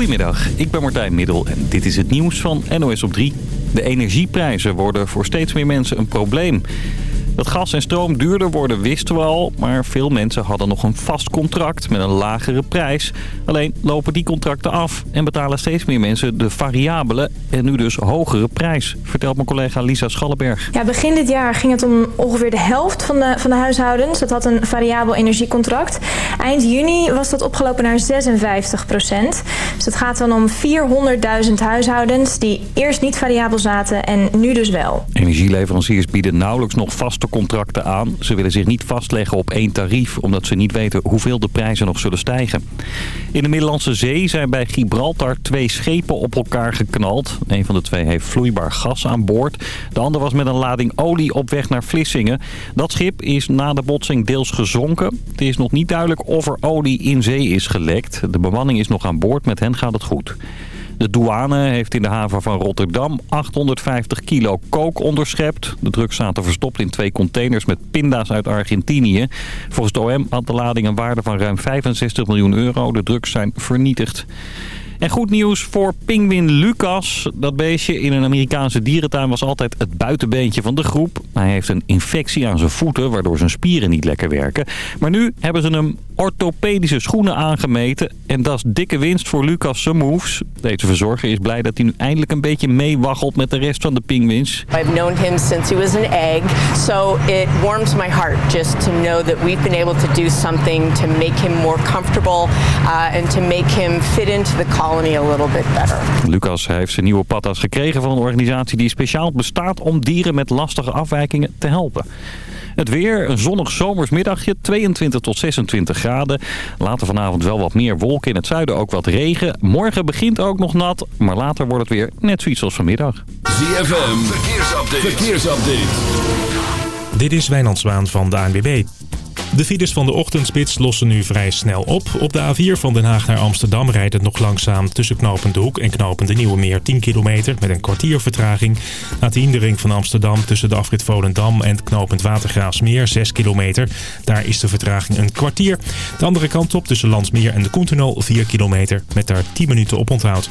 Goedemiddag, ik ben Martijn Middel en dit is het nieuws van NOS op 3. De energieprijzen worden voor steeds meer mensen een probleem. Dat gas en stroom duurder worden wisten we al, maar veel mensen hadden nog een vast contract met een lagere prijs. Alleen lopen die contracten af en betalen steeds meer mensen de variabele en nu dus hogere prijs, vertelt mijn collega Lisa Schallenberg. Ja, begin dit jaar ging het om ongeveer de helft van de, van de huishoudens. Dat had een variabel energiecontract. Eind juni was dat opgelopen naar 56 procent. Dus het gaat dan om 400.000 huishoudens die eerst niet variabel zaten en nu dus wel. Energieleveranciers bieden nauwelijks nog vaste contracten aan. Ze willen zich niet vastleggen op één tarief, omdat ze niet weten hoeveel de prijzen nog zullen stijgen. In de Middellandse Zee zijn bij Gibraltar twee schepen op elkaar geknald. Een van de twee heeft vloeibaar gas aan boord. De ander was met een lading olie op weg naar Vlissingen. Dat schip is na de botsing deels gezonken. Het is nog niet duidelijk of er olie in zee is gelekt. De bemanning is nog aan boord, met hen gaat het goed. De douane heeft in de haven van Rotterdam 850 kilo kook onderschept. De drugs zaten verstopt in twee containers met pinda's uit Argentinië. Volgens de OM had de lading een waarde van ruim 65 miljoen euro. De drugs zijn vernietigd. En goed nieuws voor pinguïn Lucas. Dat beestje in een Amerikaanse dierentuin was altijd het buitenbeentje van de groep. Hij heeft een infectie aan zijn voeten, waardoor zijn spieren niet lekker werken. Maar nu hebben ze hem orthopedische schoenen aangemeten. En dat is dikke winst voor Lucas moves. Deze verzorger is blij dat hij nu eindelijk een beetje meewaggelt met de rest van de pinguïns. I've known him since he was an egg, so it warms my heart just to know that we've been able to do something to make him more comfortable uh, and to make him fit into the a little bit better. Lucas heeft zijn nieuwe patas gekregen van een organisatie die speciaal bestaat om dieren met lastige afwijkingen te helpen. Het weer, een zonnig zomersmiddagje, 22 tot 26 graden. Later vanavond wel wat meer wolken in het zuiden, ook wat regen. Morgen begint ook nog nat, maar later wordt het weer net zoiets als vanmiddag. ZFM, verkeersupdate. verkeersupdate. Dit is Wijnand Zwaan van de ANWB. De files van de ochtendspits lossen nu vrij snel op. Op de A4 van Den Haag naar Amsterdam rijdt het nog langzaam tussen Knopende Hoek en Knopende Nieuwe Meer 10 kilometer met een kwartier vertraging. Na de hindering van Amsterdam tussen de afrit Volendam en Knopend Watergraafsmeer 6 kilometer. Daar is de vertraging een kwartier. De andere kant op tussen Landsmeer en de Koentunnel 4 kilometer met daar 10 minuten op onthoud.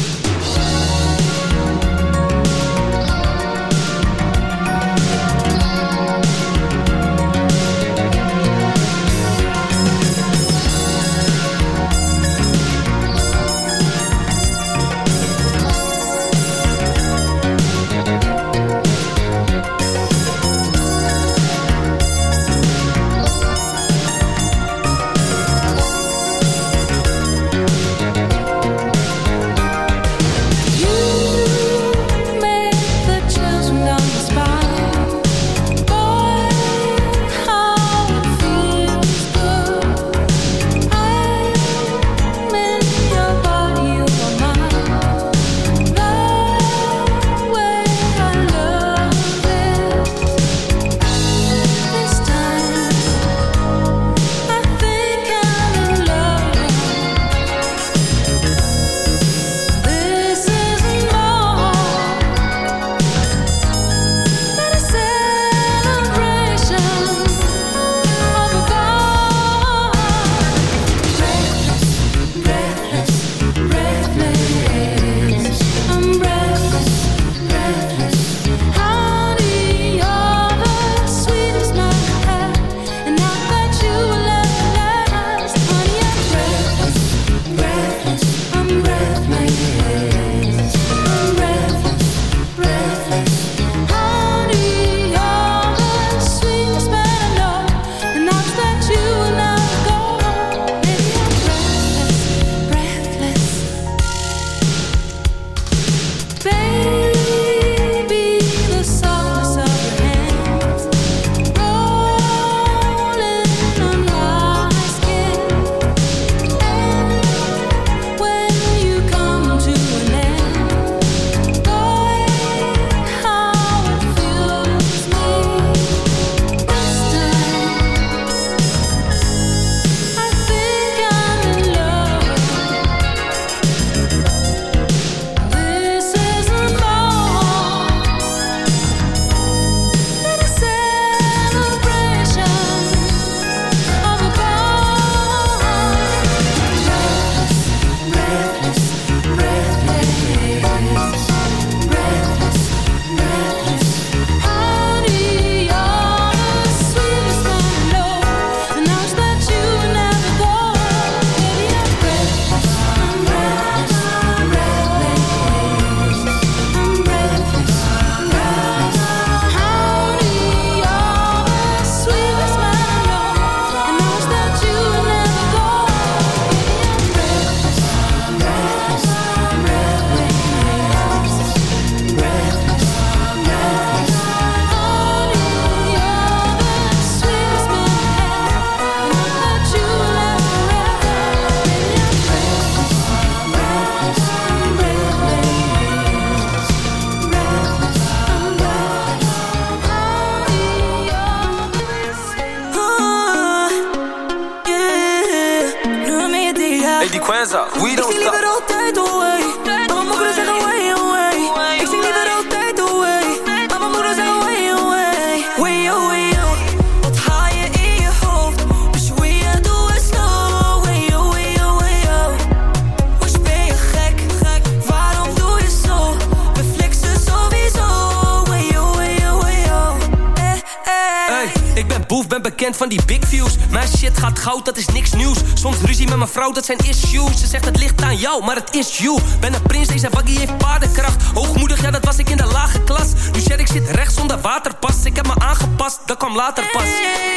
dat zijn issues. Ze zegt het ligt aan jou, maar het is you. Ben een prins, deze baggy heeft paardenkracht. Hoogmoedig, ja, dat was ik in de lage klas. Nu zeg ik zit rechts zonder waterpas. Ik heb me aangepast, dat kwam later pas.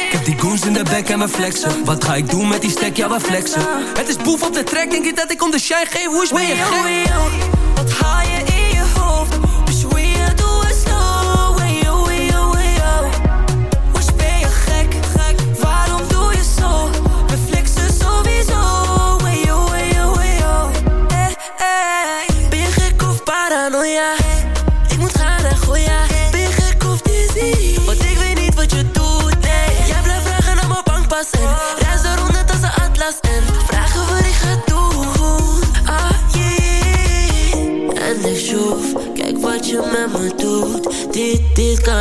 Ik heb die goons in de bek en mijn flexen. Wat ga ik doen met die stek? Ja, we flexen. Het is boef op de trek, denk je dat ik om de shine geef? Hoe is mee? Wat haal je in je hoofd?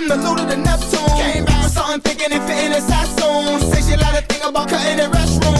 from the Luda to Neptune. Came back with something thinking it fitting a Sassoon. Say she like to think about cutting the restroom.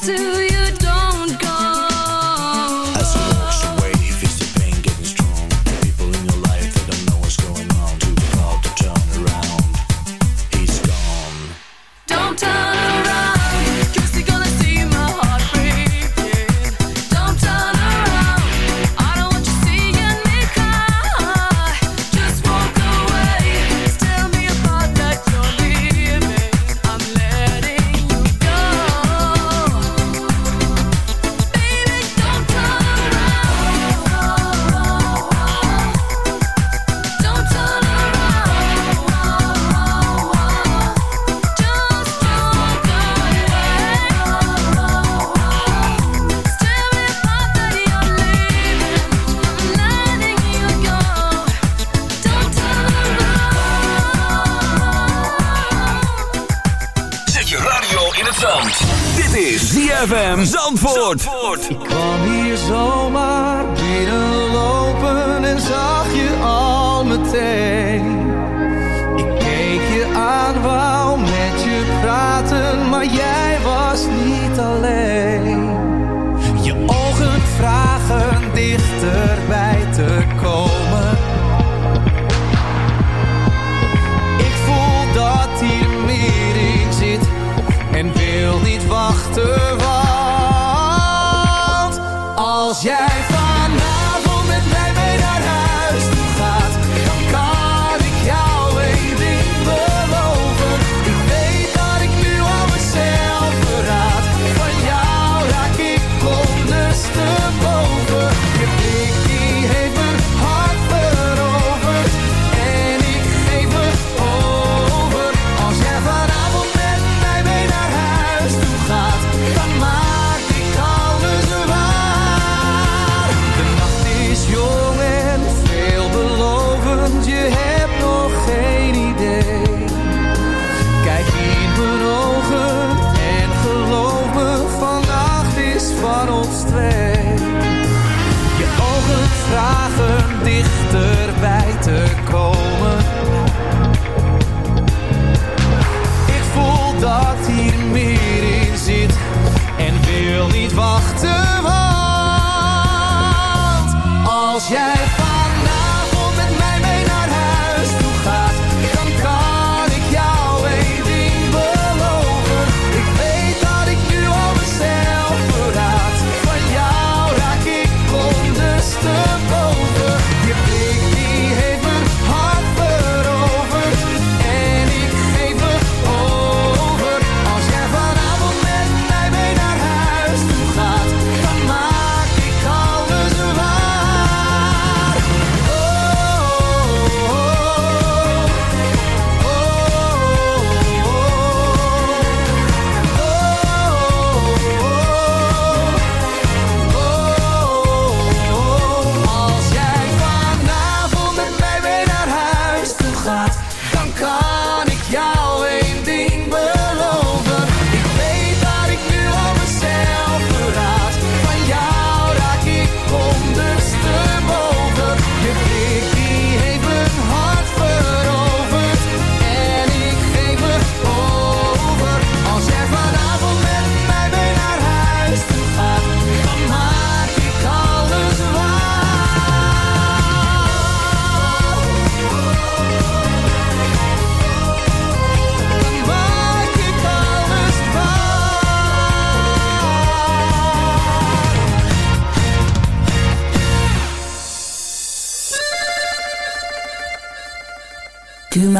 to you.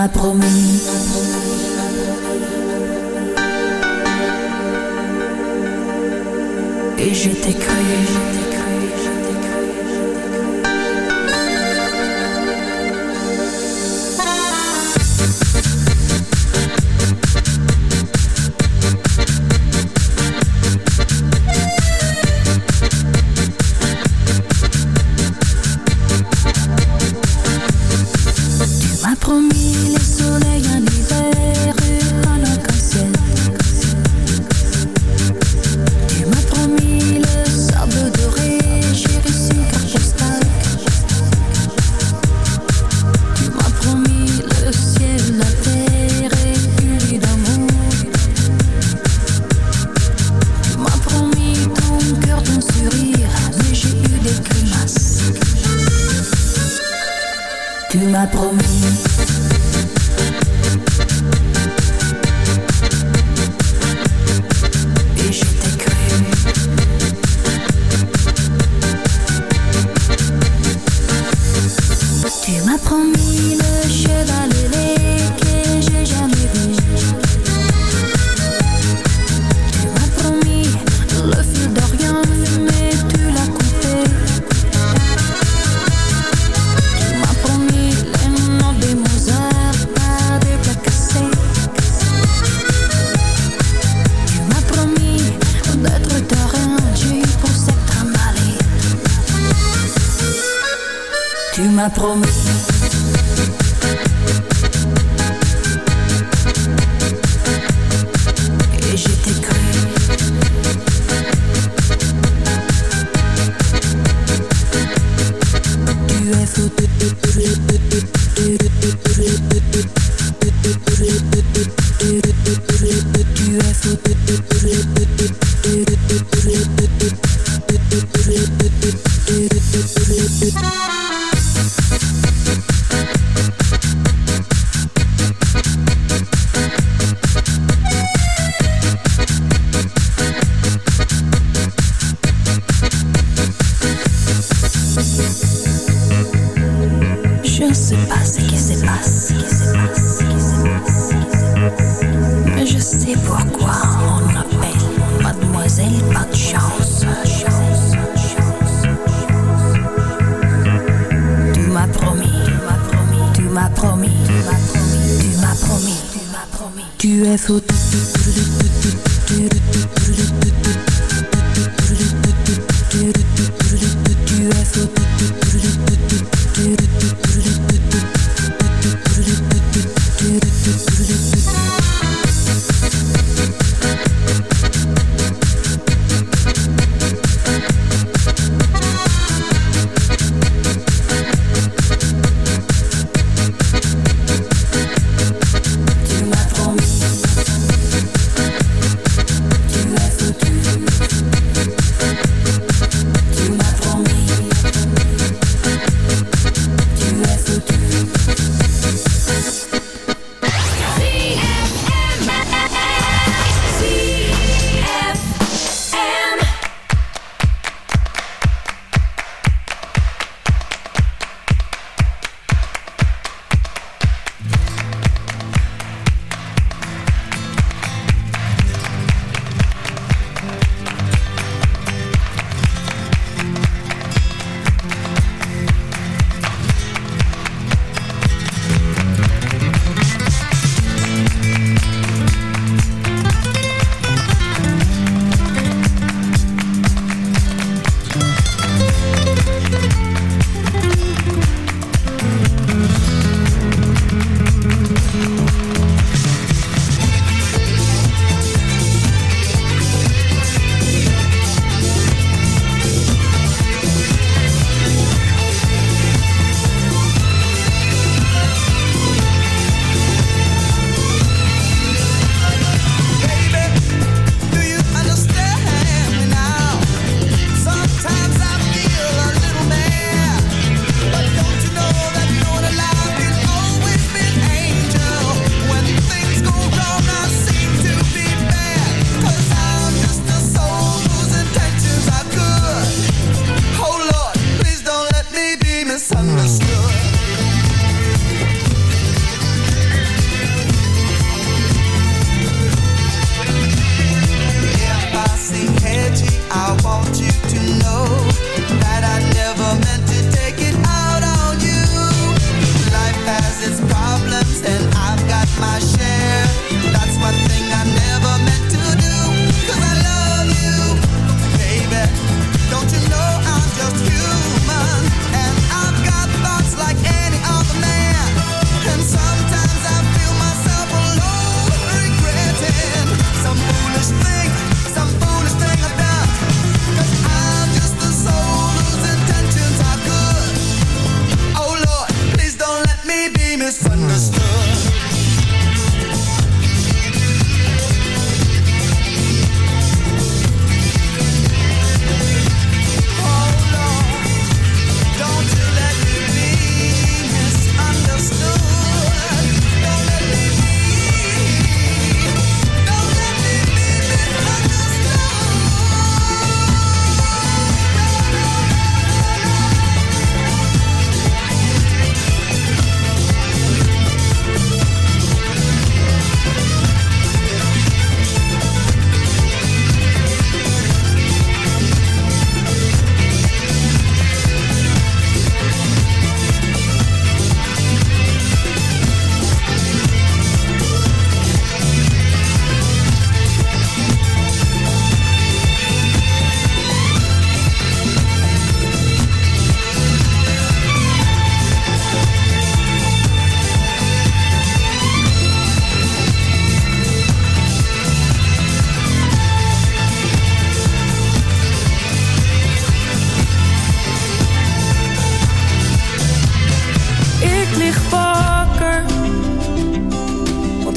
Promis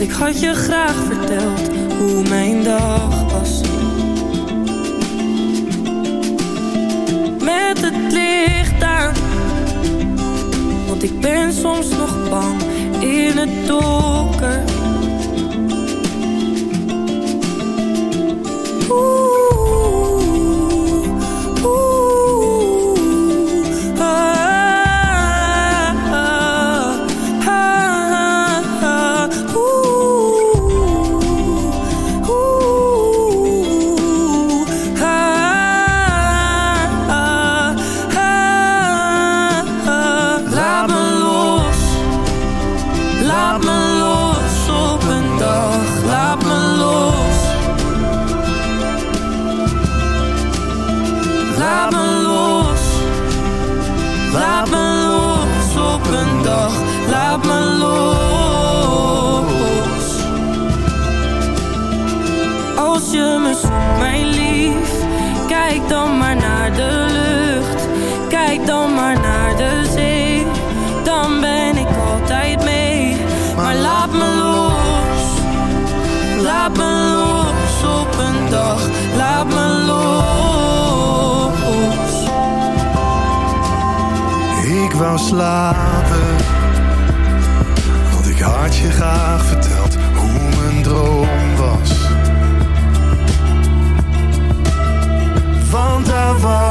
ik had je graag verteld hoe mijn dag was. Met het licht aan, want ik ben soms nog bang in het donker. Oeh. later. Want ik had je graag verteld hoe mijn droom was. Want daar was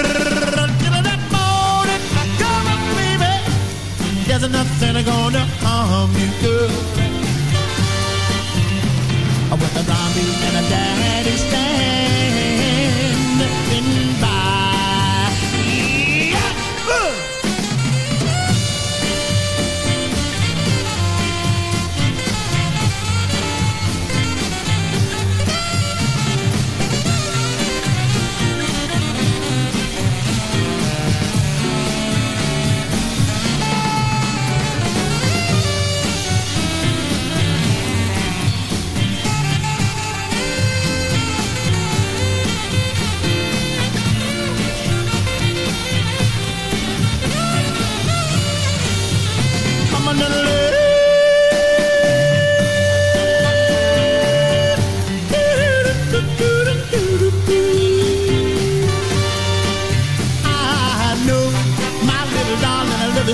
there's nothing gonna harm you, girl. With a zombie and a daddy's dad.